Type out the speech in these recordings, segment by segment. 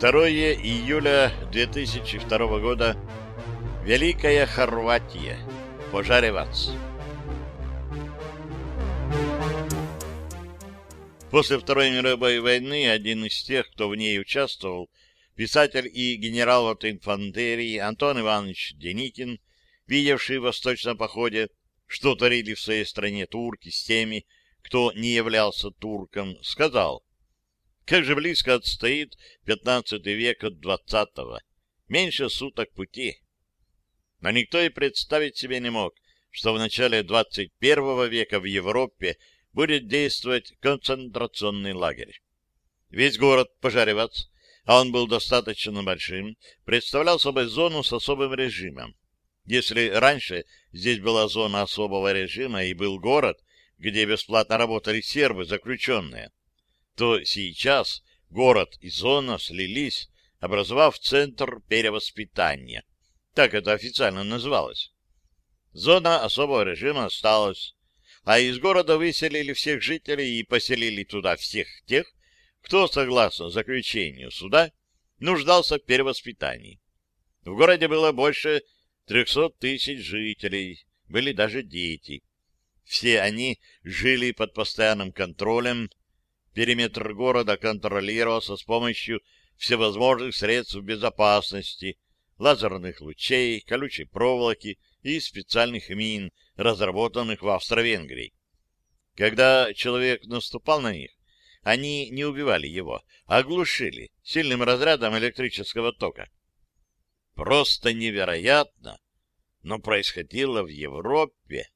2 июля 2002 года. Великая Хорватия. Пожаревац. После Второй мировой войны один из тех, кто в ней участвовал, писатель и генерал от инфантерии Антон Иванович Деникин, видевший в восточном походе, что творили в своей стране турки с теми, кто не являлся турком, сказал, как же близко отстоит XV век от XX, меньше суток пути. Но никто и представить себе не мог, что в начале XXI века в Европе будет действовать концентрационный лагерь. Весь город Пожаревац, а он был достаточно большим, представлял собой зону с особым режимом. Если раньше здесь была зона особого режима и был город, где бесплатно работали сербы, заключенные, то сейчас город и зона слились, образовав центр перевоспитания. Так это официально называлось. Зона особого режима осталась, а из города выселили всех жителей и поселили туда всех тех, кто, согласно заключению суда, нуждался в перевоспитании. В городе было больше 300 тысяч жителей, были даже дети. Все они жили под постоянным контролем Периметр города контролировался с помощью всевозможных средств безопасности, лазерных лучей, колючей проволоки и специальных мин, разработанных в Австро-Венгрии. Когда человек наступал на них, они не убивали его, а глушили сильным разрядом электрического тока. Просто невероятно, но происходило в Европе,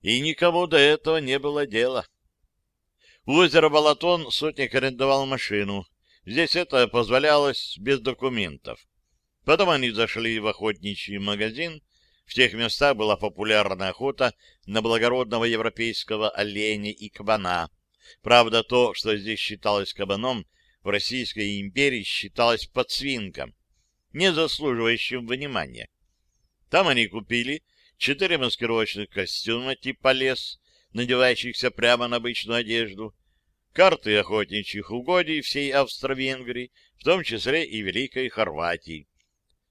и никому до этого не было дела. У озера Балатон сотник арендовал машину. Здесь это позволялось без документов. Потом они зашли в охотничий магазин. В тех местах была популярна охота на благородного европейского оленя и кабана. Правда, то, что здесь считалось кабаном, в Российской империи считалось подсвинком, не заслуживающим внимания. Там они купили четыре маскировочных костюма типа лес, надевающихся прямо на обычную одежду, карты охотничьих угодий всей Австро-Венгрии, в том числе и Великой Хорватии,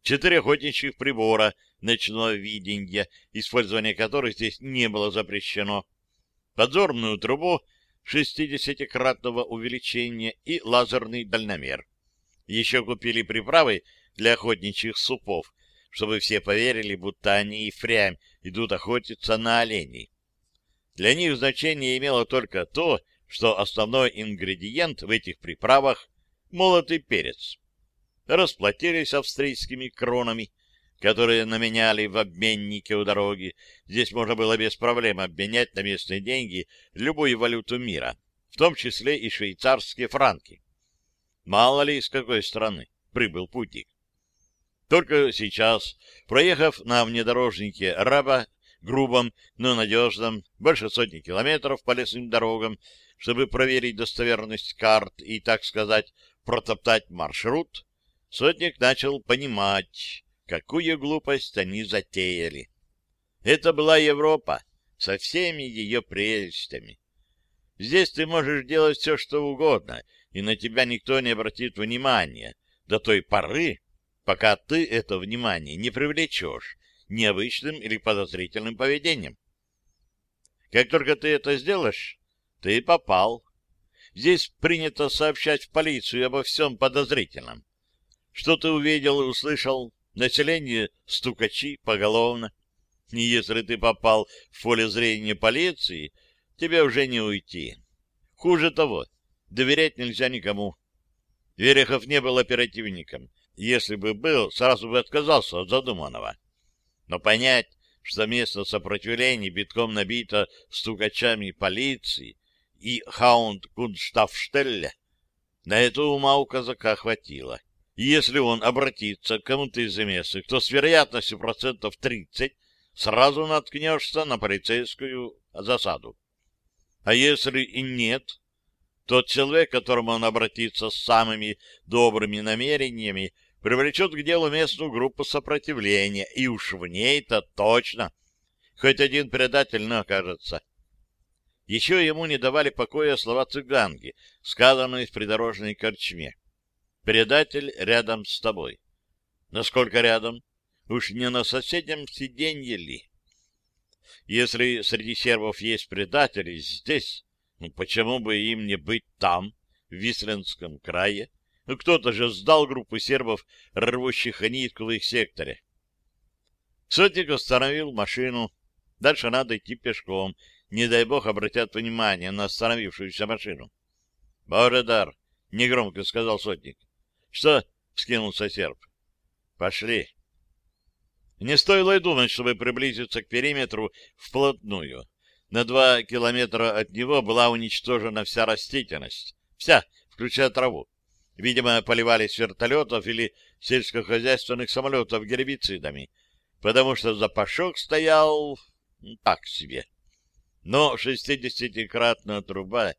четыре охотничьих прибора ночного видения, использование которых здесь не было запрещено, подзорную трубу 60-кратного увеличения и лазерный дальномер. Еще купили приправы для охотничьих супов, чтобы все поверили, будто они и впрямь идут охотиться на оленей. Для них значение имело только то, что основной ингредиент в этих приправах — молотый перец. Расплатились австрийскими кронами, которые наменяли в обменнике у дороги. Здесь можно было без проблем обменять на местные деньги любую валюту мира, в том числе и швейцарские франки. Мало ли из какой страны прибыл путник. Только сейчас, проехав на внедорожнике Раба, грубом, но надежном, больше сотни километров по лесным дорогам, чтобы проверить достоверность карт и, так сказать, протоптать маршрут, сотник начал понимать, какую глупость они затеяли. Это была Европа со всеми ее прелестями. Здесь ты можешь делать все, что угодно, и на тебя никто не обратит внимания до той поры, пока ты это внимание не привлечешь необычным или подозрительным поведением. Как только ты это сделаешь, ты попал. Здесь принято сообщать в полицию обо всем подозрительном. Что ты увидел и услышал, население стукачи поголовно. И если ты попал в поле зрения полиции, тебе уже не уйти. Хуже того, доверять нельзя никому. Верехов не был оперативником. Если бы был, сразу бы отказался от задуманного. Но понять, что место сопротивления битком набито стукачами полиции, и Хаунд Кунштафштелля, на это ума у казака хватило. И если он обратится к кому-то из местных, то с вероятностью процентов 30 сразу наткнешься на полицейскую засаду. А если и нет, тот человек, к которому он обратится с самыми добрыми намерениями, привлечет к делу местную группу сопротивления, и уж в ней-то точно хоть один предатель не окажется. Еще ему не давали покоя слова цыганки, сказанные в придорожной корчме. Предатель рядом с тобой. Насколько рядом? Уж не на соседнем сиденье ли? Если среди сербов есть предатели здесь, ну почему бы им не быть там, в Висленском крае? Ну кто-то же сдал группу сербов, рвущих нитку в их секторе. Сотник остановил машину. Дальше надо идти пешком. Не дай бог обратят внимание на остановившуюся машину. — Божедар! — негромко сказал сотник. — Что? — вскинулся серб. — Пошли. Не стоило и думать, чтобы приблизиться к периметру вплотную. На два километра от него была уничтожена вся растительность. Вся, включая траву. Видимо, поливались вертолетов или сельскохозяйственных самолетов гербицидами, потому что запашок стоял так себе. Но шестидесятикратная труба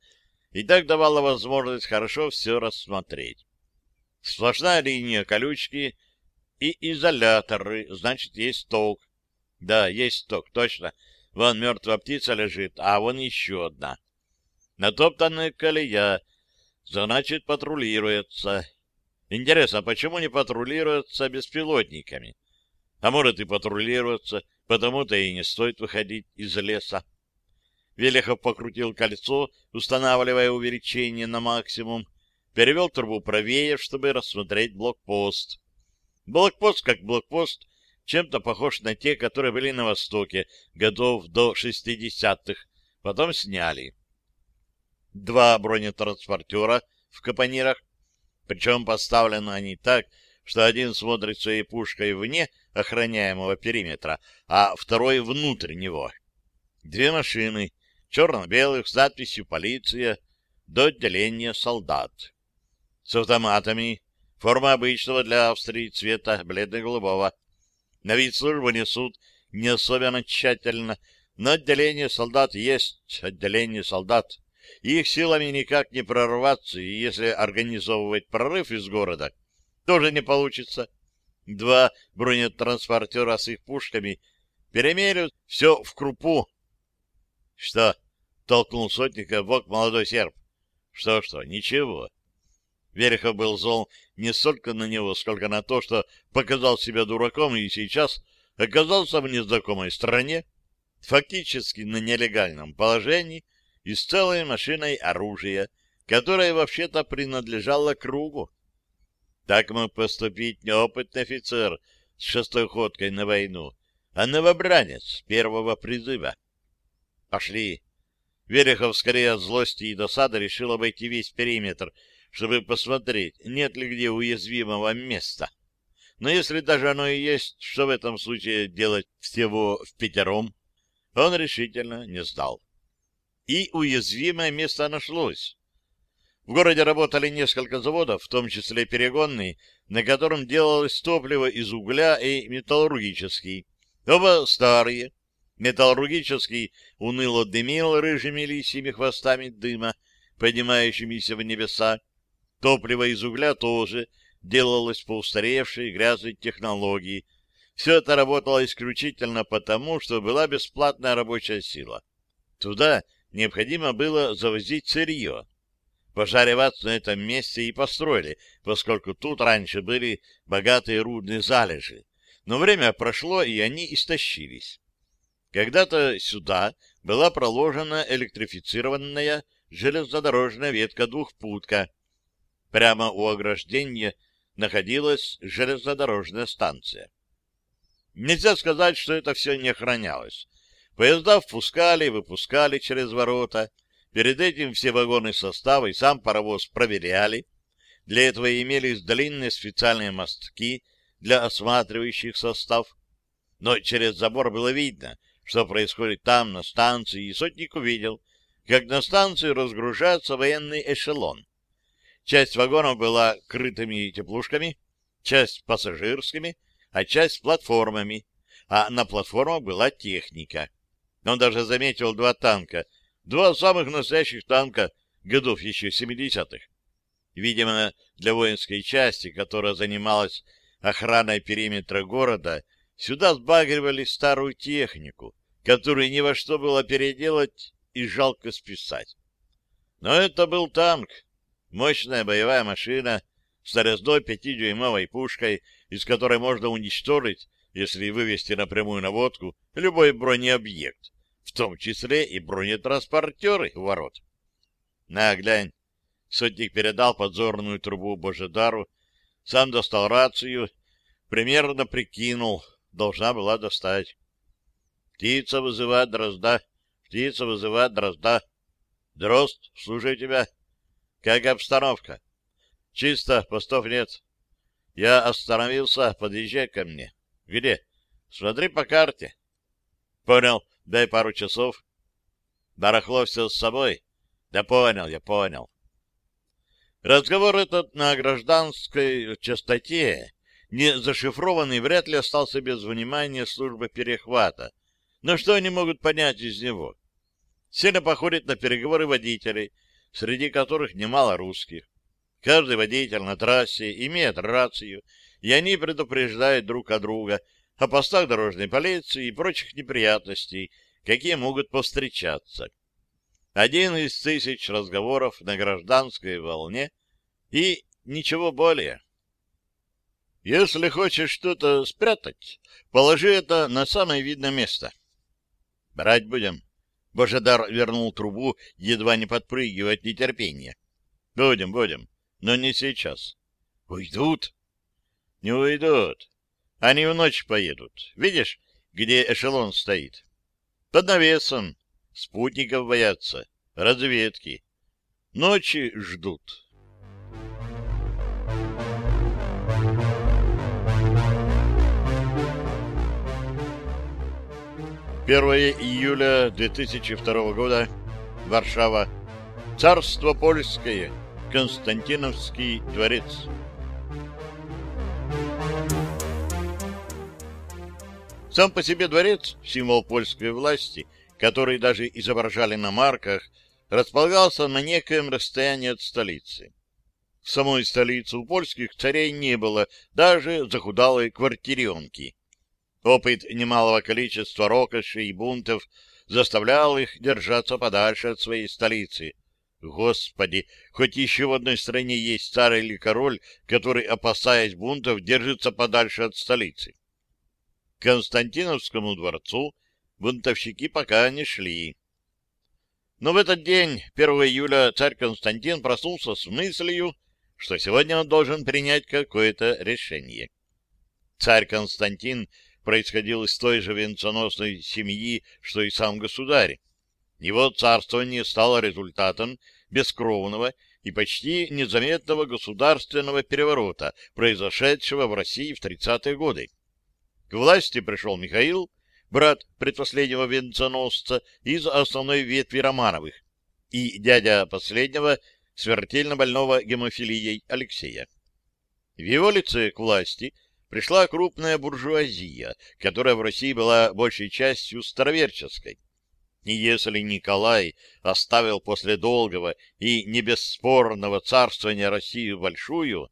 и так давала возможность хорошо все рассмотреть. Сплошная линия колючки и изоляторы, значит, есть ток. Да, есть ток, точно. Вон мертвая птица лежит, а вон еще одна. Натоптанная колея, значит, патрулируется. Интересно, почему не патрулируется беспилотниками? А может и патрулируется, потому-то и не стоит выходить из леса. Велихов покрутил кольцо, устанавливая увеличение на максимум, перевел трубу правее, чтобы рассмотреть блокпост. Блокпост как блокпост, чем-то похож на те, которые были на Востоке, годов до 60-х, потом сняли. Два бронетранспортера в капонирах, причем поставлены они так, что один смотрит своей пушкой вне охраняемого периметра, а второй внутрь него. Две машины, черно-белых, с надписью «Полиция», до отделения солдат. С автоматами, форма обычного для Австрии цвета бледно-голубого. На вид службу несут не особенно тщательно, но отделение солдат есть отделение солдат. Их силами никак не прорваться, и если организовывать прорыв из города, тоже не получится. Два бронетранспортера с их пушками перемерят все в крупу. — Что? — толкнул сотника в бок молодой серб. — Что-что? Ничего. Верехов был зол не столько на него, сколько на то, что показал себя дураком и сейчас оказался в незнакомой стране, фактически на нелегальном положении и с целой машиной оружия, которое вообще-то принадлежало кругу. Так мог поступить неопытный офицер с шестой ходкой на войну, а новобранец первого призыва. Пошли. Верехов скорее от злости и досады решил обойти весь периметр, чтобы посмотреть, нет ли где уязвимого места. Но если даже оно и есть, что в этом случае делать всего в пятером, он решительно не сдал. И уязвимое место нашлось. В городе работали несколько заводов, в том числе перегонный, на котором делалось топливо из угля и металлургический. Оба старые. Металлургический уныло дымил рыжими лисьими хвостами дыма, поднимающимися в небеса. Топливо из угля тоже делалось по устаревшей грязной технологии. Все это работало исключительно потому, что была бесплатная рабочая сила. Туда необходимо было завозить сырье. Пожареваться на этом месте и построили, поскольку тут раньше были богатые рудные залежи. Но время прошло, и они истощились. Когда-то сюда была проложена электрифицированная железнодорожная ветка двухпутка. Прямо у ограждения находилась железнодорожная станция. Нельзя сказать, что это все не охранялось. Поезда впускали и выпускали через ворота, Перед этим все вагоны состава и сам паровоз проверяли. Для этого имелись длинные специальные мостки для осматривающих состав. Но через забор было видно, что происходит там, на станции, и сотник увидел, как на станции разгружается военный эшелон. Часть вагонов была крытыми теплушками, часть пассажирскими, а часть платформами, а на платформах была техника. Он даже заметил два танка — Два самых настоящих танка годов еще 70-х. Видимо, для воинской части, которая занималась охраной периметра города, сюда сбагривали старую технику, которую ни во что было переделать и жалко списать. Но это был танк, мощная боевая машина с нарезной пятидюймовой пушкой, из которой можно уничтожить, если вывести напрямую наводку, любой бронеобъект, в том числе и бронетранспортеры у ворот. На, глянь. Сотник передал подзорную трубу Божедару, сам достал рацию, примерно прикинул, должна была достать. Птица вызывает дрозда, птица вызывает дрозда. Дрозд, слушаю тебя. Как обстановка? Чисто, постов нет. Я остановился, подъезжай ко мне. Где? Смотри по карте. Понял, дай пару часов. Барахло все с собой. Да понял, я понял. Разговор этот на гражданской частоте, не зашифрованный, вряд ли остался без внимания службы перехвата. Но что они могут понять из него? Сильно походит на переговоры водителей, среди которых немало русских. Каждый водитель на трассе имеет рацию, и они предупреждают друг о друга о постах дорожной полиции и прочих неприятностей, какие могут повстречаться. Один из тысяч разговоров на гражданской волне и ничего более. Если хочешь что-то спрятать, положи это на самое видное место. Брать будем. Божедар вернул трубу, едва не подпрыгивая от нетерпения. Будем, будем, но не сейчас. Уйдут? Не уйдут. Они в ночь поедут. Видишь, где эшелон стоит? Под навесом. Спутников боятся. Разведки. Ночи ждут. 1 июля 2002 года. Варшава. Царство польское. Константиновский дворец. Сам по себе дворец, символ польской власти, который даже изображали на марках, располагался на некоем расстоянии от столицы. В самой столице у польских царей не было даже захудалой квартиренки, Опыт немалого количества рокошей и бунтов заставлял их держаться подальше от своей столицы. Господи, хоть еще в одной стране есть царь или король, который, опасаясь бунтов, держится подальше от столицы. Константиновскому дворцу бунтовщики пока не шли. Но в этот день, 1 июля, царь Константин проснулся с мыслью, что сегодня он должен принять какое-то решение. Царь Константин происходил из той же венценосной семьи, что и сам государь. Его царствование стало результатом бескровного и почти незаметного государственного переворота, произошедшего в России в 30-е годы. К власти пришел Михаил, брат предпоследнего венценосца из основной ветви Романовых, и дядя последнего, смертельно больного гемофилией Алексея. В его лице к власти – пришла крупная буржуазия, которая в России была большей частью староверческой. И если Николай оставил после долгого и небесспорного царствования Россию большую,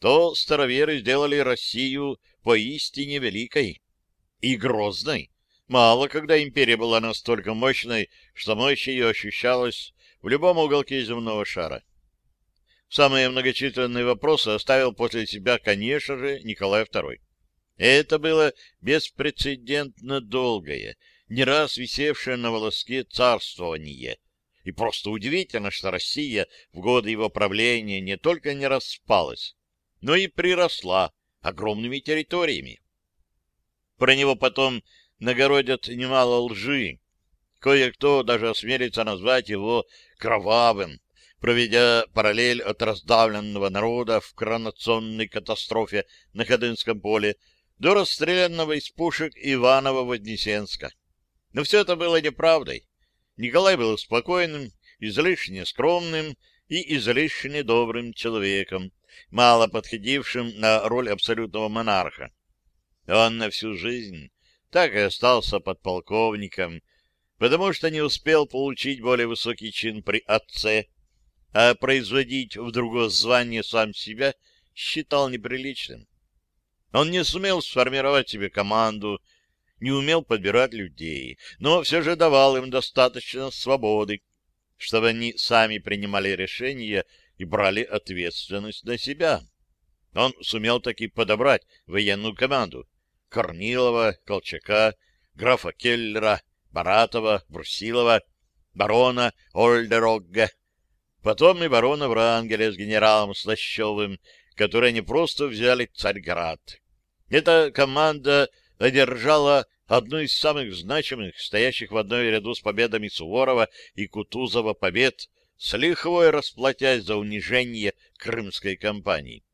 то староверы сделали Россию поистине великой и грозной. Мало когда империя была настолько мощной, что мощь ее ощущалась в любом уголке земного шара. Самые многочисленные вопросы оставил после себя, конечно же, Николай II. Это было беспрецедентно долгое, не раз висевшее на волоске царствование. И просто удивительно, что Россия в годы его правления не только не распалась, но и приросла огромными территориями. Про него потом нагородят немало лжи. Кое-кто даже осмелится назвать его кровавым, проведя параллель от раздавленного народа в коронационной катастрофе на Ходынском поле до расстрелянного из пушек Иванова-Вознесенска. Но все это было неправдой. Николай был спокойным, излишне скромным и излишне добрым человеком, мало подходившим на роль абсолютного монарха. Он на всю жизнь так и остался подполковником, потому что не успел получить более высокий чин при отце, а производить в другое звание сам себя считал неприличным. Он не сумел сформировать себе команду, не умел подбирать людей, но все же давал им достаточно свободы, чтобы они сами принимали решения и брали ответственность на себя. Он сумел таки подобрать военную команду Корнилова, Колчака, графа Келлера, Баратова, Брусилова, барона Ольдерогга, потом и барона Врангеля с генералом Слащевым, которые не просто взяли Царьград. Эта команда одержала одну из самых значимых, стоящих в одной ряду с победами Суворова и Кутузова побед, с лихвой расплатясь за унижение крымской кампании.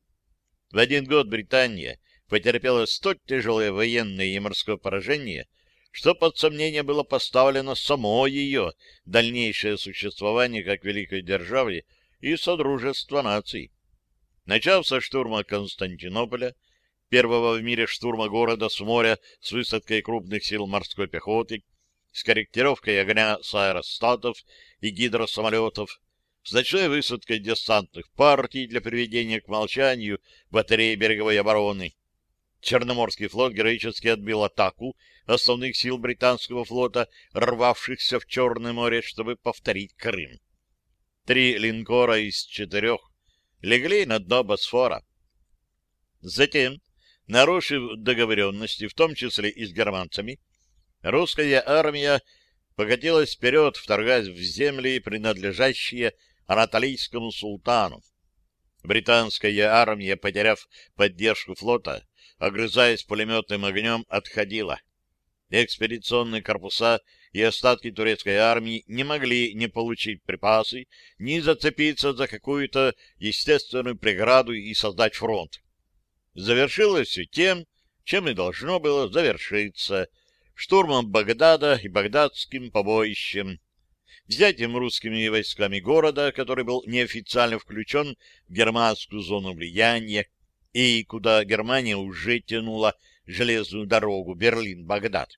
В один год Британия потерпела столь тяжелое военное и морское поражение, что под сомнение было поставлено само ее дальнейшее существование как великой державы и содружества наций. Начав со штурма Константинополя, первого в мире штурма города с моря с высадкой крупных сил морской пехоты, с корректировкой огня с аэростатов и гидросамолетов, с ночной высадкой десантных партий для приведения к молчанию батареи береговой обороны. Черноморский флот героически отбил атаку основных сил британского флота, рвавшихся в Черное море, чтобы повторить Крым. Три линкора из четырех легли на дно Босфора. Затем Нарушив договоренности, в том числе и с германцами, русская армия покатилась вперед, вторгаясь в земли, принадлежащие анатолийскому султану. Британская армия, потеряв поддержку флота, огрызаясь пулеметным огнем, отходила. Экспедиционные корпуса и остатки турецкой армии не могли не получить припасы, ни зацепиться за какую-то естественную преграду и создать фронт завершилось все тем, чем и должно было завершиться — штурмом Багдада и багдадским побоищем, взятием русскими войсками города, который был неофициально включен в германскую зону влияния, и куда Германия уже тянула железную дорогу Берлин-Багдад.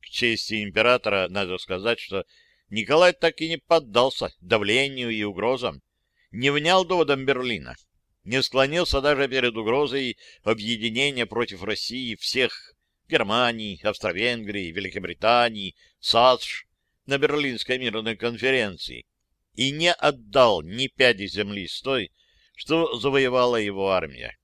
К чести императора надо сказать, что Николай так и не поддался давлению и угрозам, не внял доводам Берлина не склонился даже перед угрозой объединения против России всех Германии, Австро-Венгрии, Великобритании, САСШ на Берлинской мирной конференции и не отдал ни пяди земли с той, что завоевала его армия.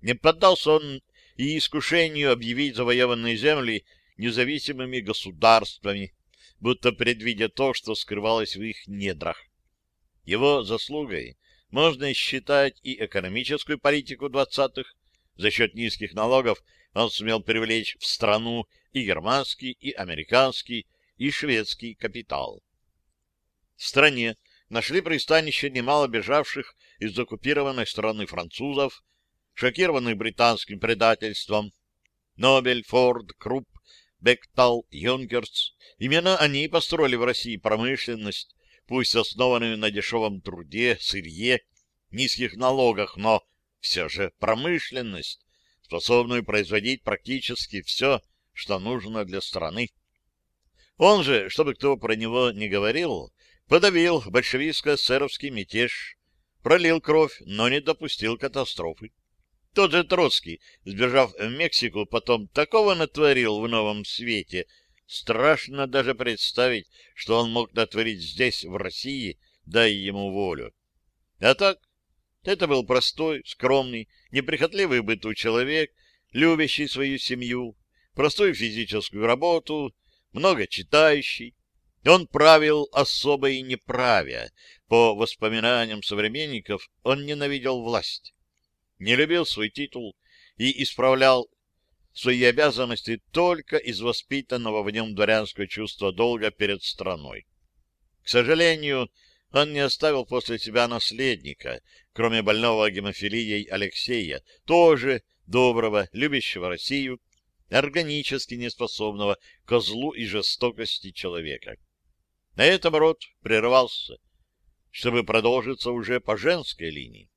Не поддался он и искушению объявить завоеванные земли независимыми государствами, будто предвидя то, что скрывалось в их недрах. Его заслугой можно считать и экономическую политику двадцатых. За счет низких налогов он сумел привлечь в страну и германский, и американский, и шведский капитал. В стране нашли пристанище немало бежавших из оккупированной страны французов, шокированных британским предательством. Нобель, Форд, Крупп, Бектал, Юнкерс. Именно они построили в России промышленность, пусть основанную на дешевом труде, сырье, низких налогах, но все же промышленность, способную производить практически все, что нужно для страны. Он же, чтобы кто про него не говорил, подавил большевистско-эсеровский мятеж, пролил кровь, но не допустил катастрофы. Тот же Троцкий, сбежав в Мексику, потом такого натворил в новом свете — Страшно даже представить, что он мог натворить здесь, в России, дай ему волю. А так, это был простой, скромный, неприхотливый быту человек, любящий свою семью, простую физическую работу, много читающий. Он правил особо и неправя. По воспоминаниям современников, он ненавидел власть, не любил свой титул и исправлял свои обязанности только из воспитанного в нем дворянского чувства долга перед страной. К сожалению, он не оставил после себя наследника, кроме больного гемофилией Алексея, тоже доброго, любящего Россию, органически неспособного к злу и жестокости человека. На этом род прервался, чтобы продолжиться уже по женской линии.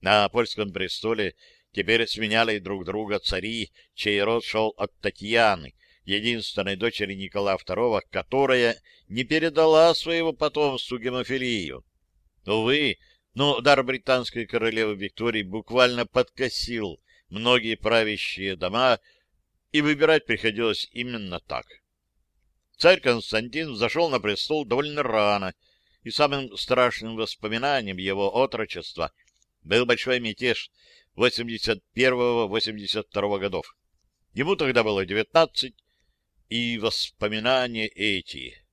На польском престоле Теперь сменяли друг друга цари, чей род шел от Татьяны, единственной дочери Николая II, которая не передала своего потомству гемофилию. Увы, но дар британской королевы Виктории буквально подкосил многие правящие дома, и выбирать приходилось именно так. Царь Константин зашел на престол довольно рано, и самым страшным воспоминанием его отрочества был большой мятеж 81-82 годов. Ему тогда было 19, и воспоминания эти.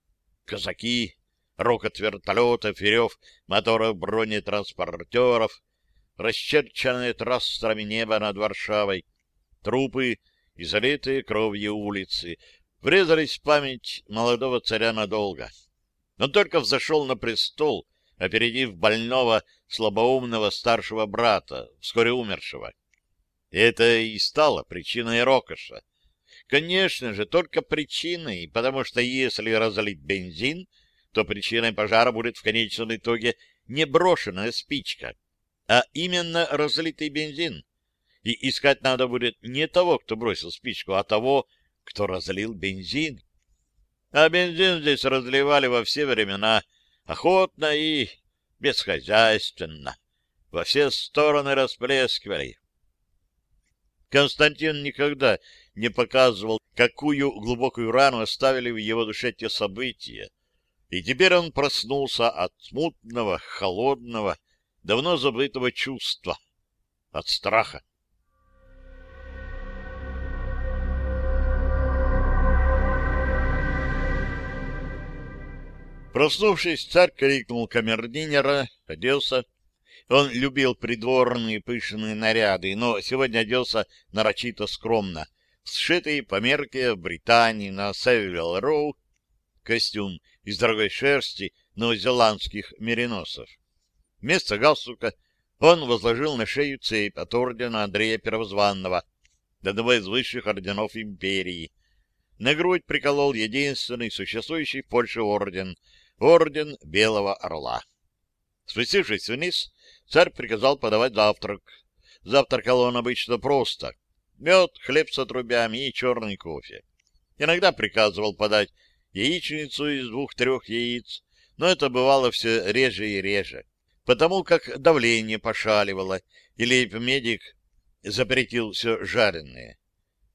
Казаки, рокот вертолетов и рев моторов бронетранспортеров, расчерченное трассами небо над Варшавой, трупы и залитые кровью улицы врезались в память молодого царя надолго. Он только взошел на престол, опередив больного, слабоумного старшего брата, вскоре умершего. Это и стало причиной рокоша. Конечно же, только причиной, потому что если разлить бензин, то причиной пожара будет в конечном итоге не брошенная спичка, а именно разлитый бензин. И искать надо будет не того, кто бросил спичку, а того, кто разлил бензин. А бензин здесь разливали во все времена, охотно и бесхозяйственно. Во все стороны расплескивали. Константин никогда не показывал, какую глубокую рану оставили в его душе те события. И теперь он проснулся от смутного, холодного, давно забытого чувства, от страха. Проснувшись, царь крикнул камердинера, оделся. Он любил придворные пышные наряды, но сегодня оделся нарочито скромно. Сшитый по мерке в Британии на Севилл-Роу костюм из дорогой шерсти новозеландских мериносов. Вместо галстука он возложил на шею цепь от ордена Андрея Первозванного, одного из высших орденов империи. На грудь приколол единственный существующий в Польше орден — орден Белого Орла. Спустившись вниз, царь приказал подавать завтрак. Завтракал он обычно просто. Мед, хлеб с отрубями и черный кофе. Иногда приказывал подать яичницу из двух-трех яиц, но это бывало все реже и реже, потому как давление пошаливало, и лейб-медик запретил все жареное.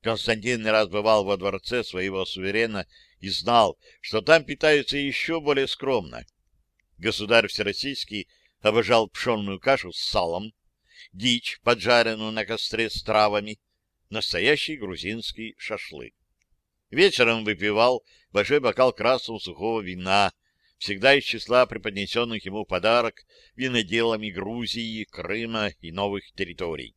Константин не раз бывал во дворце своего суверена и знал, что там питаются еще более скромно. Государь Всероссийский обожал пшенную кашу с салом, дичь, поджаренную на костре с травами, настоящий грузинский шашлык. Вечером выпивал большой бокал красного сухого вина, всегда из числа преподнесенных ему подарок виноделами Грузии, Крыма и новых территорий.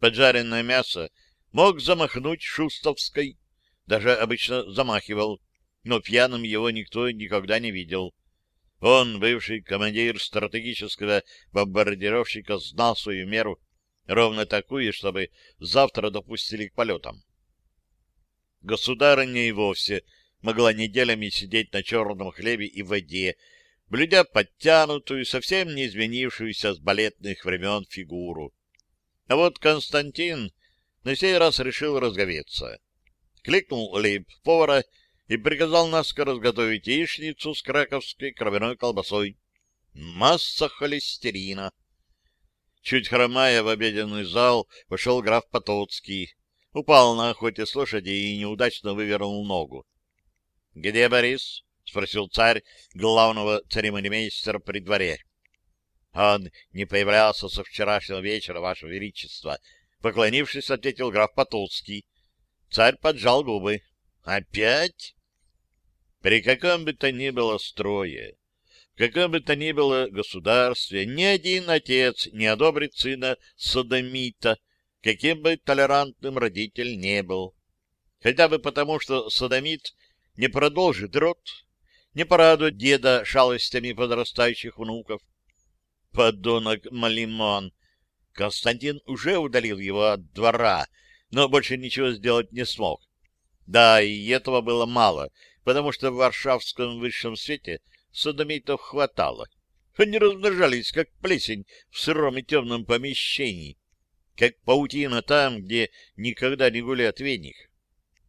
Поджаренное мясо мог замахнуть Шустовской, даже обычно замахивал, но пьяным его никто никогда не видел. Он, бывший командир стратегического бомбардировщика, знал свою меру, ровно такую, чтобы завтра допустили к полетам. Государыня и вовсе могла неделями сидеть на черном хлебе и воде, блюдя подтянутую, совсем не изменившуюся с балетных времен фигуру. А вот Константин на сей раз решил разговеться. Кликнул лейб повара и приказал наскоро разготовить яичницу с краковской кровяной колбасой. Масса холестерина. Чуть хромая в обеденный зал, вошел граф Потоцкий. Упал на охоте с лошади и неудачно вывернул ногу. — Где Борис? — спросил царь главного церемонимейстера при дворе. — Он не появлялся со вчерашнего вечера, Ваше Величество. Поклонившись, ответил граф Потоцкий. Царь поджал губы. — Опять? При каком бы то ни было строе, каком бы то ни было государстве, ни один отец не одобрит сына содомита, каким бы толерантным родитель не был. Хотя бы потому, что содомит не продолжит род, не порадует деда шалостями подрастающих внуков. Подонок Малимон! Константин уже удалил его от двора, но больше ничего сделать не смог. Да, и этого было мало — потому что в варшавском высшем свете садомитов хватало. Они размножались, как плесень в сыром и темном помещении, как паутина там, где никогда не гуляет веник.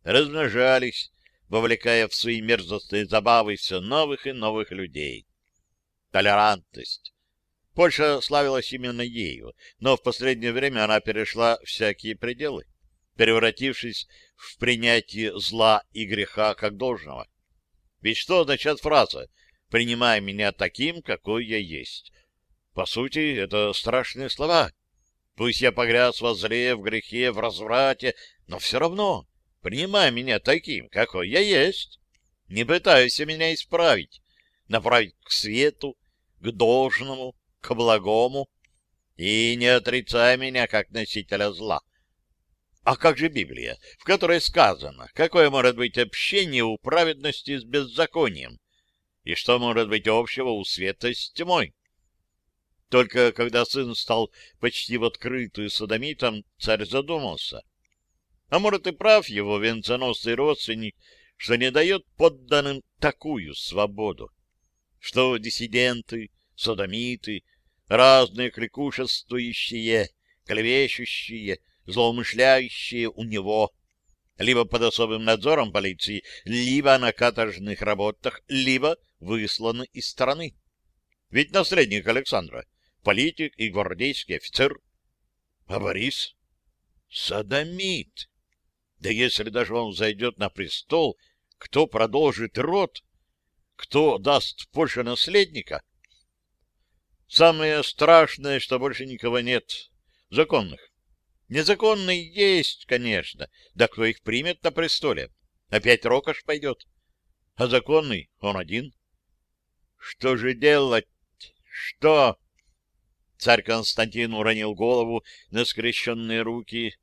Размножались, вовлекая в свои мерзостные забавы все новых и новых людей. Толерантность. Польша славилась именно ею, но в последнее время она перешла всякие пределы превратившись в принятие зла и греха как должного. Ведь что означает фраза «принимай меня таким, какой я есть»? По сути, это страшные слова. Пусть я погряз во зле, в грехе, в разврате, но все равно принимай меня таким, какой я есть. Не пытайся меня исправить, направить к свету, к должному, к благому, и не отрицай меня как носителя зла. А как же Библия, в которой сказано, какое может быть общение у праведности с беззаконием? И что может быть общего у света с тьмой? Только когда сын стал почти в открытую садомитом, царь задумался. А может и прав его венценосный родственник, что не дает подданным такую свободу, что диссиденты, садомиты, разные кликушествующие, клевещущие, злоумышляющие у него, либо под особым надзором полиции, либо на каторжных работах, либо высланы из страны. Ведь наследник Александра — политик и гвардейский офицер. А Борис — садомит. Да если даже он зайдет на престол, кто продолжит род? Кто даст Польше наследника? Самое страшное, что больше никого нет. Законных. Незаконные есть, конечно. Да кто их примет на престоле? Опять Рокош пойдет. А законный он один. Что же делать? Что? Царь Константин уронил голову на скрещенные руки,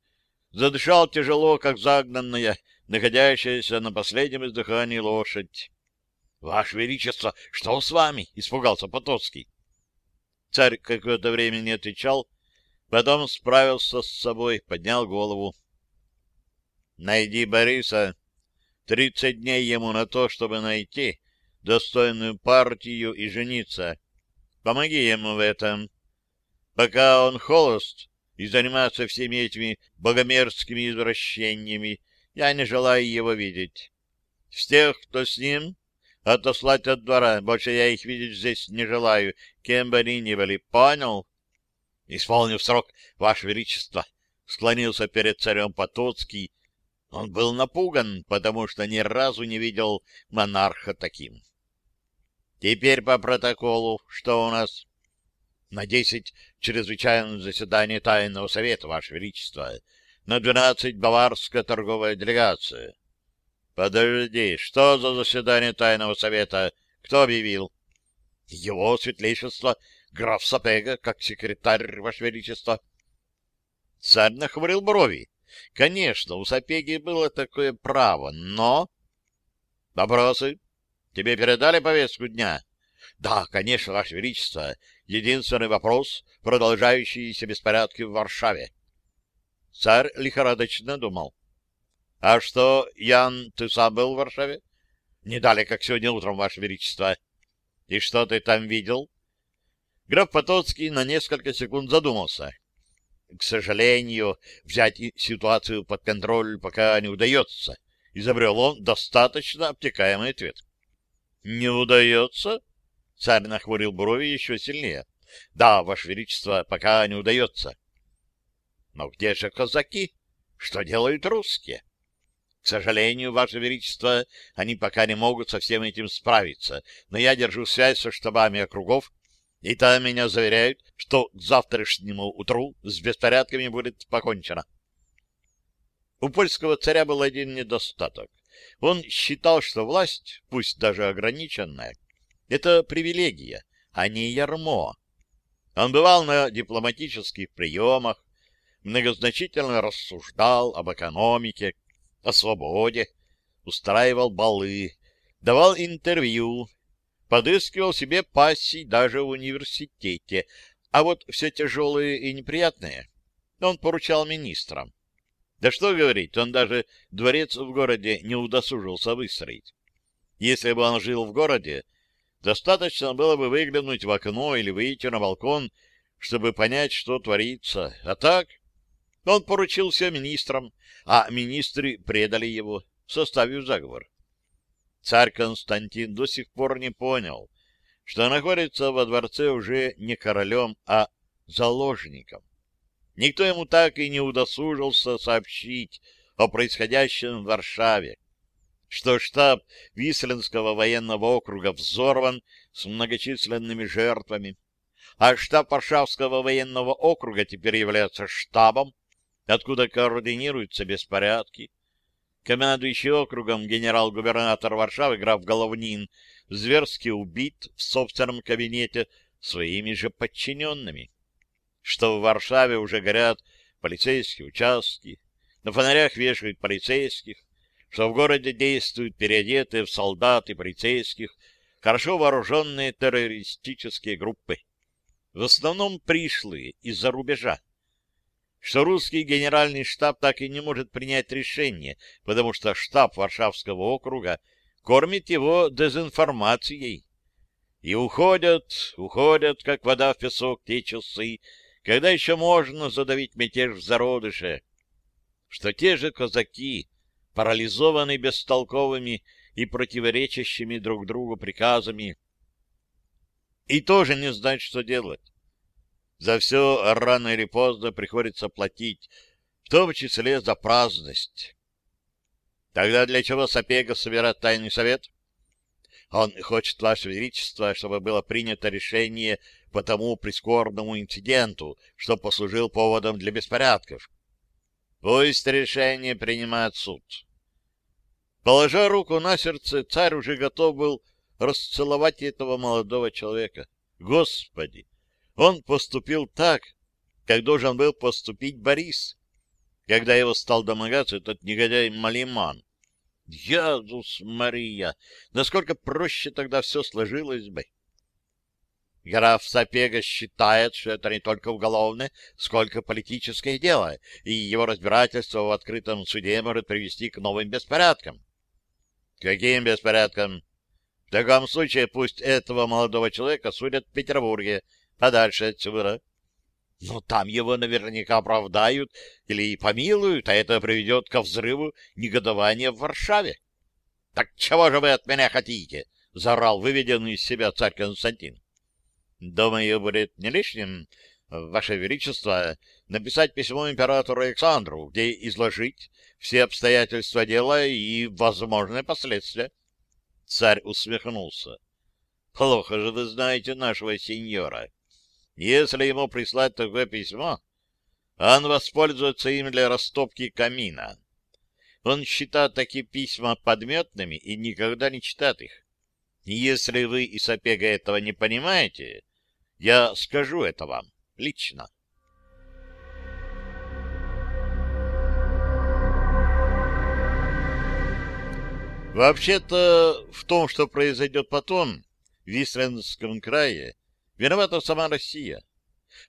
задышал тяжело, как загнанная, находящаяся на последнем издыхании лошадь. — Ваше Величество, что с вами? — испугался Потоцкий. Царь какое-то время не отвечал, Потом справился с собой, поднял голову. «Найди Бориса. Тридцать дней ему на то, чтобы найти достойную партию и жениться. Помоги ему в этом. Пока он холост и занимается всеми этими богомерзкими извращениями, я не желаю его видеть. С тех, кто с ним, отослать от двора, больше я их видеть здесь не желаю, кем бы они ни были. Понял?» — Исполнив срок, Ваше Величество, — склонился перед царем Потоцкий. Он был напуган, потому что ни разу не видел монарха таким. — Теперь по протоколу. Что у нас? — На десять чрезвычайное заседание Тайного Совета, Ваше Величество. На двенадцать баварская торговая делегация. — Подожди, что за заседание Тайного Совета? Кто объявил? — Его светлейшество граф Сапега, как секретарь, Ваше Величество. Царь нахмурил брови. Конечно, у Сапеги было такое право, но... Вопросы? Тебе передали повестку дня? Да, конечно, Ваше Величество. Единственный вопрос — продолжающиеся беспорядки в Варшаве. Царь лихорадочно думал. — А что, Ян, ты сам был в Варшаве? — Не дали, как сегодня утром, Ваше Величество. — И что ты там видел? Граф Потоцкий на несколько секунд задумался. К сожалению, взять ситуацию под контроль пока не удается. Изобрел он достаточно обтекаемый ответ. — Не удается? — царь нахмурил брови еще сильнее. — Да, Ваше Величество, пока не удается. — Но где же казаки? Что делают русские? — К сожалению, Ваше Величество, они пока не могут со всем этим справиться, но я держу связь со штабами округов и там меня заверяют, что к завтрашнему утру с беспорядками будет покончено. У польского царя был один недостаток. Он считал, что власть, пусть даже ограниченная, это привилегия, а не ярмо. Он бывал на дипломатических приемах, многозначительно рассуждал об экономике, о свободе, устраивал балы, давал интервью подыскивал себе пассий даже в университете, а вот все тяжелые и неприятные он поручал министрам. Да что говорить, он даже дворец в городе не удосужился выстроить. Если бы он жил в городе, достаточно было бы выглянуть в окно или выйти на балкон, чтобы понять, что творится. А так он поручил все министрам, а министры предали его, составив заговор. Царь Константин до сих пор не понял, что находится во дворце уже не королем, а заложником. Никто ему так и не удосужился сообщить о происходящем в Варшаве, что штаб Висленского военного округа взорван с многочисленными жертвами, а штаб Варшавского военного округа теперь является штабом, откуда координируются беспорядки. Командующий округом генерал-губернатор Варшавы граф Головнин зверски убит в собственном кабинете своими же подчиненными. Что в Варшаве уже горят полицейские участки, на фонарях вешают полицейских, что в городе действуют переодетые в солдат и полицейских хорошо вооруженные террористические группы, в основном пришлые из-за рубежа, что русский генеральный штаб так и не может принять решение, потому что штаб Варшавского округа кормит его дезинформацией. И уходят, уходят, как вода в песок, те часы, когда еще можно задавить мятеж в зародыше, что те же казаки, парализованные бестолковыми и противоречащими друг другу приказами, и тоже не знают, что делать. За все рано или поздно приходится платить, в том числе за праздность. Тогда для чего Сапега собирает тайный совет? Он хочет, Ваше Величество, чтобы было принято решение по тому прискорбному инциденту, что послужил поводом для беспорядков. Пусть решение принимает суд. Положа руку на сердце, царь уже готов был расцеловать этого молодого человека. Господи! Он поступил так, как должен был поступить Борис, когда его стал домогаться этот негодяй Малиман. Язус Мария! Насколько проще тогда все сложилось бы! Граф Сапега считает, что это не только уголовное, сколько политическое дело, и его разбирательство в открытом суде может привести к новым беспорядкам. Каким беспорядком? В таком случае пусть этого молодого человека судят в Петербурге, подальше отсюда. Но там его наверняка оправдают или помилуют, а это приведет ко взрыву негодования в Варшаве. — Так чего же вы от меня хотите? — заорал выведенный из себя царь Константин. — Думаю, будет не лишним, Ваше Величество, написать письмо императору Александру, где изложить все обстоятельства дела и возможные последствия. Царь усмехнулся. Плохо же вы знаете нашего сеньора. Если ему прислать такое письмо, он воспользуется им для растопки камина. Он считает такие письма подметными и никогда не читает их. Если вы и Сапега этого не понимаете, я скажу это вам лично. Вообще-то в том, что произойдет потом, в Висленском крае, виновата сама Россия.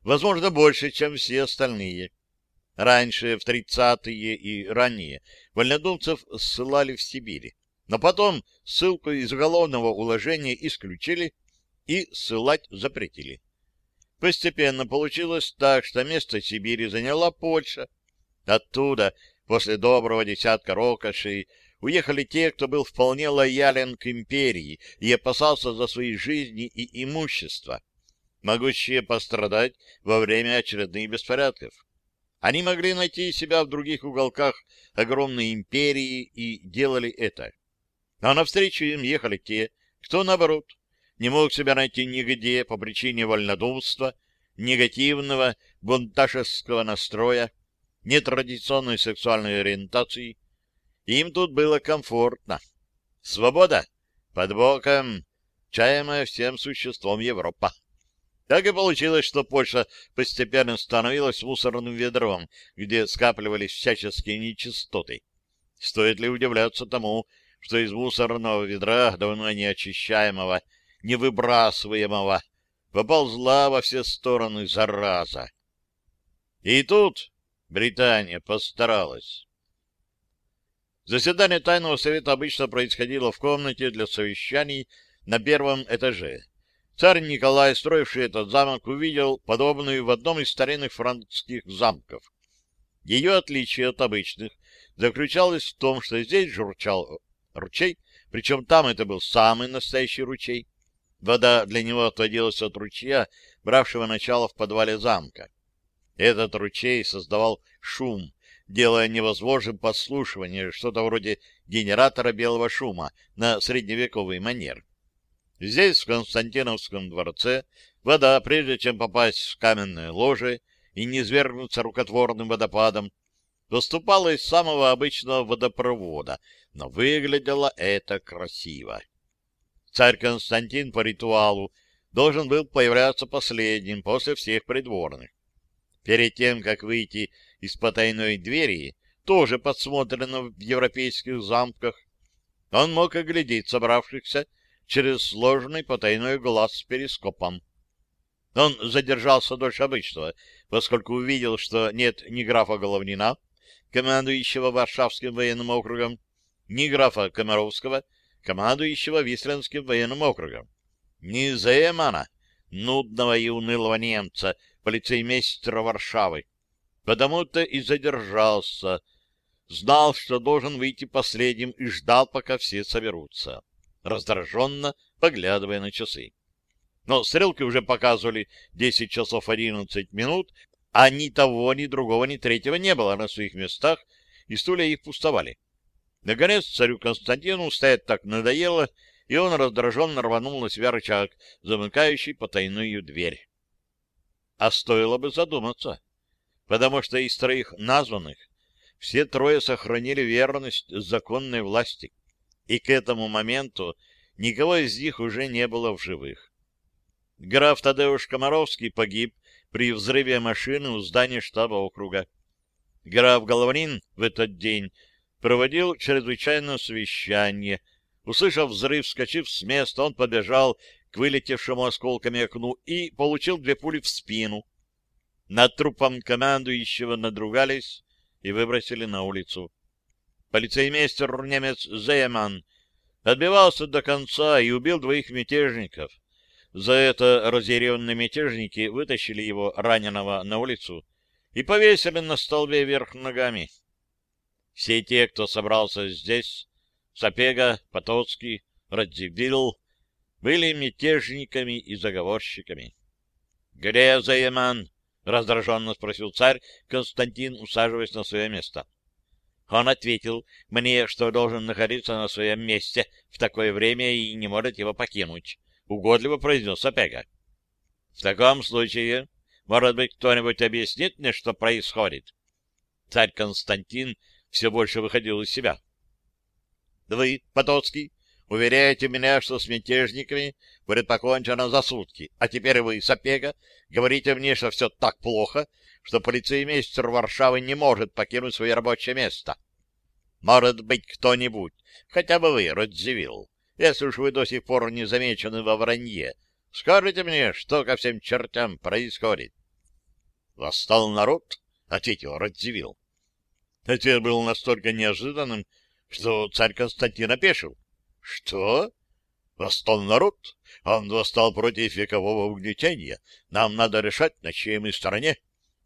Возможно, больше, чем все остальные. Раньше, в 30-е и ранее, вольнодумцев ссылали в Сибирь. Но потом ссылку из уголовного уложения исключили и ссылать запретили. Постепенно получилось так, что место Сибири заняла Польша. Оттуда, после доброго десятка рокошей, уехали те, кто был вполне лоялен к империи и опасался за свои жизни и имущество, могущие пострадать во время очередных беспорядков. Они могли найти себя в других уголках огромной империи и делали это. А навстречу им ехали те, кто, наоборот, не мог себя найти нигде по причине вольнодумства, негативного бунташеского настроя, нетрадиционной сексуальной ориентации. Им тут было комфортно. Свобода под боком, чаемая всем существом Европа. Так и получилось, что Польша постепенно становилась мусорным ведром, где скапливались всяческие нечистоты. Стоит ли удивляться тому, что из мусорного ведра, давно не очищаемого, невыбрасываемого, поползла во все стороны зараза. И тут Британия постаралась. Заседание Тайного Совета обычно происходило в комнате для совещаний на первом этаже. Царь Николай, строивший этот замок, увидел подобную в одном из старинных французских замков. Ее отличие от обычных заключалось в том, что здесь журчал ручей, причем там это был самый настоящий ручей, Вода для него отводилась от ручья, бравшего начало в подвале замка. Этот ручей создавал шум, делая невозможным подслушивание, что-то вроде генератора белого шума на средневековый манер. Здесь, в Константиновском дворце, вода, прежде чем попасть в каменное ложе и не свергнуться рукотворным водопадом, поступала из самого обычного водопровода, но выглядело это красиво. Царь Константин по ритуалу должен был появляться последним после всех придворных. Перед тем, как выйти из потайной двери, тоже подсмотрено в европейских замках, он мог оглядеть собравшихся через сложный потайной глаз с перископом. Он задержался дольше обычного, поскольку увидел, что нет ни графа Головнина, командующего Варшавским военным округом, ни графа Комаровского, командующего Висленским военным округом ни Земана, нудного и унылого немца, полицеймейстера Варшавы. Потому-то и задержался. Знал, что должен выйти последним, и ждал, пока все соберутся, раздраженно поглядывая на часы. Но стрелки уже показывали 10 часов 11 минут, а ни того, ни другого, ни третьего не было на своих местах, и стулья их пустовали. Наконец царю Константину стоять так надоело, и он раздраженно рванул на себя рычаг, замыкающий потайную дверь. А стоило бы задуматься, потому что из троих названных все трое сохранили верность законной власти, и к этому моменту никого из них уже не было в живых. Граф Тадеуш Комаровский погиб при взрыве машины у здания штаба округа. Граф Головнин в этот день проводил чрезвычайное совещание — Услышав взрыв, вскочив с места, он побежал к вылетевшему осколками окну и получил две пули в спину. Над трупом командующего надругались и выбросили на улицу. Полицеймейстер немец Зейман отбивался до конца и убил двоих мятежников. За это разъяренные мятежники вытащили его раненого на улицу и повесили на столбе вверх ногами. Все те, кто собрался здесь, Сапега, Потоцкий, Радзивилл были мятежниками и заговорщиками. — Где Заеман? — раздраженно спросил царь Константин, усаживаясь на свое место. Он ответил мне, что должен находиться на своем месте в такое время и не может его покинуть. Угодливо произнес Сапега. — В таком случае, может быть, кто-нибудь объяснит мне, что происходит? Царь Константин все больше выходил из себя. Вы, Потоцкий, уверяете меня, что с мятежниками будет покончено за сутки, а теперь вы, Сапега, говорите мне, что все так плохо, что полицеймейстер Варшавы не может покинуть свое рабочее место. Может быть, кто-нибудь, хотя бы вы, Родзивилл, если уж вы до сих пор не замечены во вранье, скажите мне, что ко всем чертям происходит. — Восстал народ, — ответил Радзивилл. Ответ был настолько неожиданным, что царь Константин опешил. — Что? Восстал народ? Он восстал против векового угнетения. Нам надо решать, на чьей мы стороне,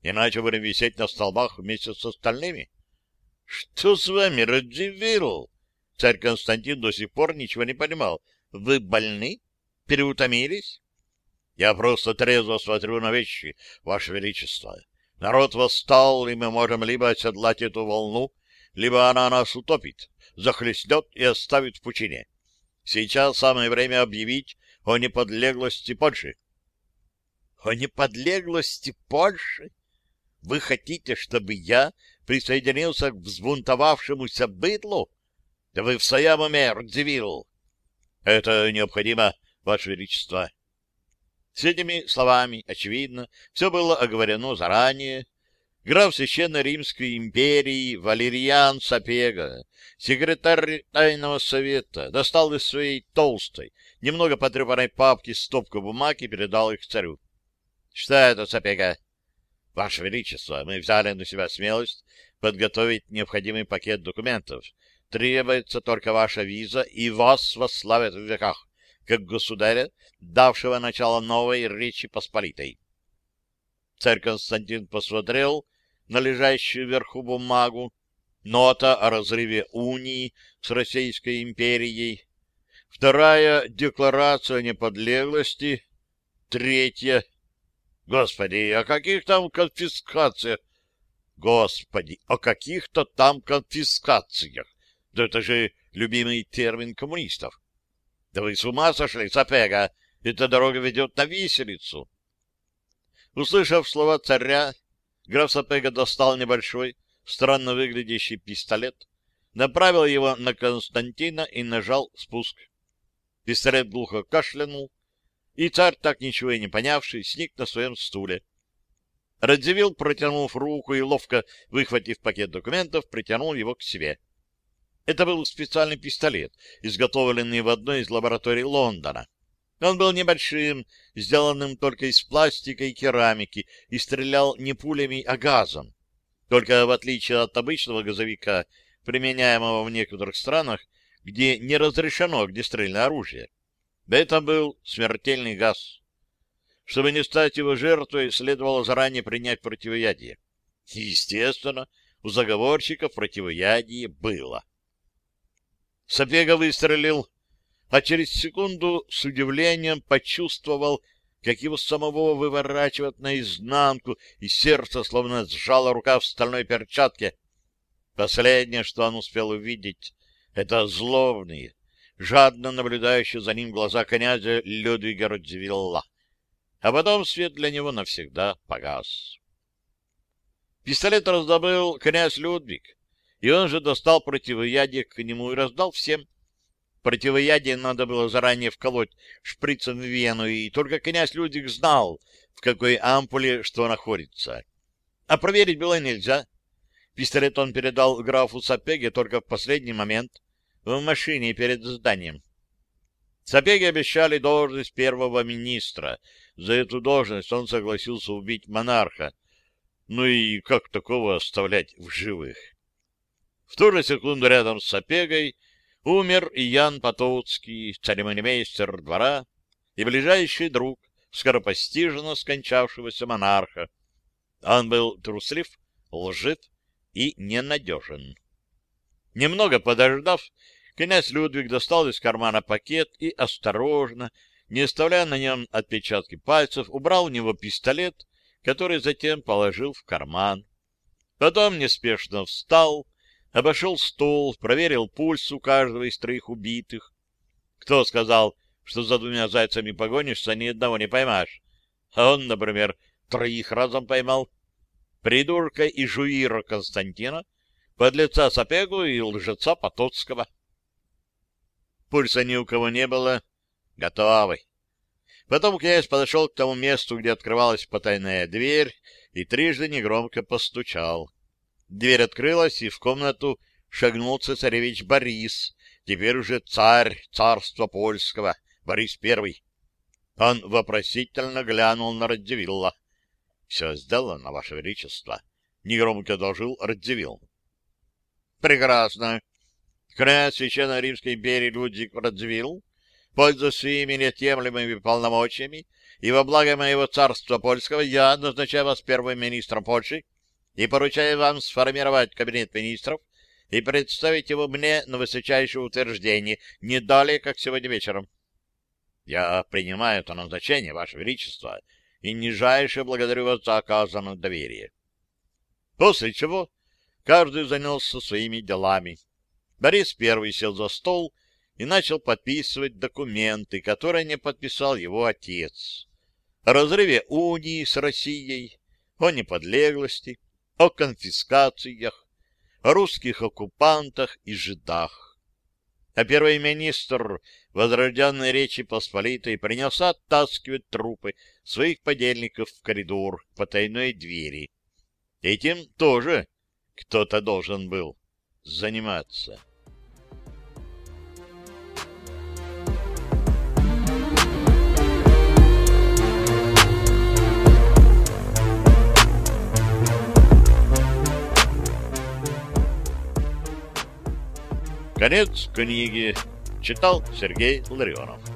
иначе будем висеть на столбах вместе с остальными. — Что с вами, Радзивилл? Царь Константин до сих пор ничего не понимал. — Вы больны? Переутомились? — Я просто трезво смотрю на вещи, Ваше Величество. Народ восстал, и мы можем либо оседлать эту волну, либо она нас утопит, захлестнет и оставит в пучине. Сейчас самое время объявить о неподлеглости Польши. — О неподлеглости Польши? Вы хотите, чтобы я присоединился к взбунтовавшемуся быдлу? Да вы в своем уме, Радзивилл! — Это необходимо, Ваше Величество. С этими словами, очевидно, все было оговорено заранее, граф Священной Римской империи Валериан Сапега, секретарь Тайного Совета, достал из своей толстой, немного потрепанной папки стопку бумаг и передал их царю. — Что это, Сапега? — Ваше Величество, мы взяли на себя смелость подготовить необходимый пакет документов. Требуется только ваша виза, и вас восславят в веках, как государя, давшего начало новой Речи Посполитой. Царь Константин посмотрел на лежащую вверху бумагу, нота о разрыве унии с Российской империей, вторая — декларация неподлеглости, третья — Господи, о каких там конфискациях? Господи, о каких-то там конфискациях! Да это же любимый термин коммунистов. Да вы с ума сошли, Сапега! Эта дорога ведет на виселицу. Услышав слова царя, граф Сапега достал небольшой, странно выглядящий пистолет, направил его на Константина и нажал спуск. Пистолет глухо кашлянул, и царь, так ничего и не понявший, сник на своем стуле. Радзивилл, протянув руку и ловко выхватив пакет документов, притянул его к себе. Это был специальный пистолет, изготовленный в одной из лабораторий Лондона. Он был небольшим, сделанным только из пластика и керамики, и стрелял не пулями, а газом. Только в отличие от обычного газовика, применяемого в некоторых странах, где не разрешено огнестрельное оружие, это был смертельный газ. Чтобы не стать его жертвой, следовало заранее принять противоядие. Естественно, у заговорщиков противоядие было. Сапега выстрелил, а через секунду с удивлением почувствовал, как его самого выворачивает наизнанку, и сердце словно сжало рука в стальной перчатке. Последнее, что он успел увидеть, это злобные, жадно наблюдающие за ним глаза князя Людвига Радзивилла. А потом свет для него навсегда погас. Пистолет раздобыл князь Людвиг, и он же достал противоядие к нему и раздал всем. Противоядие надо было заранее вколоть шприцем в вену, и только князь Людвиг знал, в какой ампуле что находится. А проверить было нельзя. Пистолет он передал графу Сапеге только в последний момент, в машине перед зданием. Сапеге обещали должность первого министра. За эту должность он согласился убить монарха. Ну и как такого оставлять в живых? В ту же секунду рядом с Сапегой умер и Ян Потоцкий, церемонимейстер двора и ближайший друг скоропостижно скончавшегося монарха. Он был труслив, лжив и ненадежен. Немного подождав, князь Людвиг достал из кармана пакет и осторожно, не оставляя на нем отпечатки пальцев, убрал в него пистолет, который затем положил в карман. Потом неспешно встал, обошел стол, проверил пульс у каждого из троих убитых. Кто сказал, что за двумя зайцами погонишься, ни одного не поймаешь? А он, например, троих разом поймал. Придурка и жуира Константина, подлеца Сапегу и лжеца Потоцкого. Пульса ни у кого не было. Готовый. Потом князь подошел к тому месту, где открывалась потайная дверь, и трижды негромко постучал. Дверь открылась, и в комнату шагнул цесаревич Борис, теперь уже царь царства польского, Борис Первый. Он вопросительно глянул на Радзивилла. — Все сделано, Ваше Величество, — негромко доложил Радзивилл. — Прекрасно. Князь Священной Римской империи Людвиг Радзивилл, пользуясь своими неотъемлемыми полномочиями и во благо моего царства польского, я назначаю вас первым министром Польши и поручаю вам сформировать кабинет министров и представить его мне на высочайшее утверждение не далее, как сегодня вечером. Я принимаю это назначение, Ваше Величество, и нижайше благодарю вас за оказанное доверие. После чего каждый занялся своими делами. Борис первый сел за стол и начал подписывать документы, которые не подписал его отец. О разрыве унии с Россией, о неподлеглости, о конфискациях, о русских оккупантах и жидах. А первый министр возрожденной Речи Посполитой принялся оттаскивать трупы своих подельников в коридор по тайной двери. Этим тоже кто-то должен был заниматься. Конец книги. Читал Сергей Ларионов.